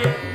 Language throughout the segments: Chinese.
again.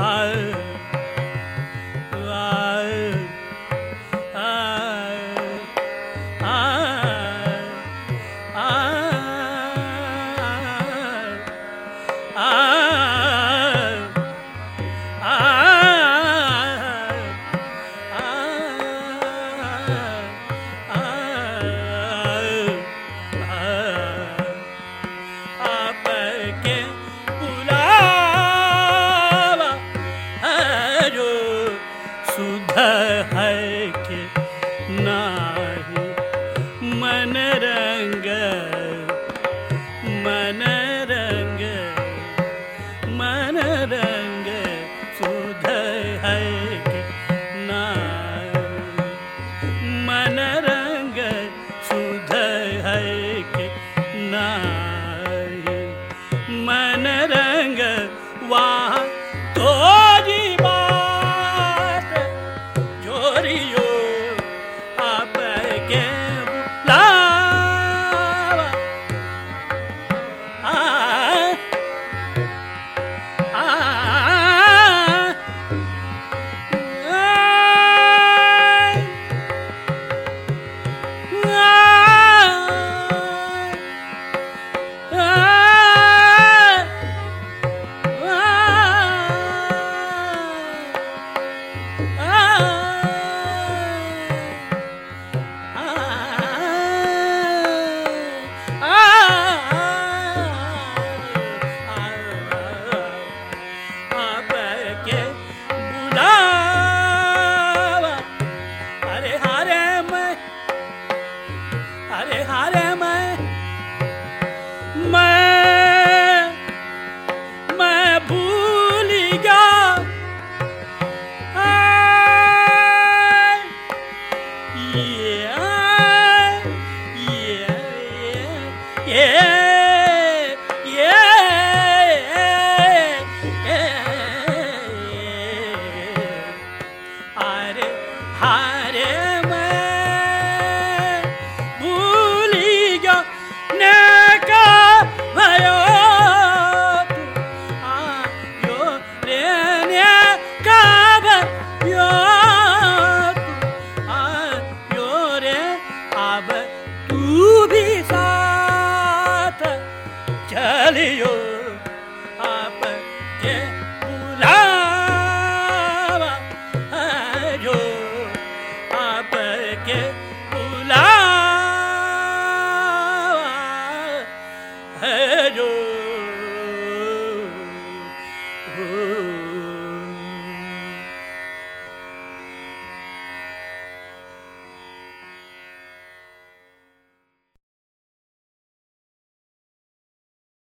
山。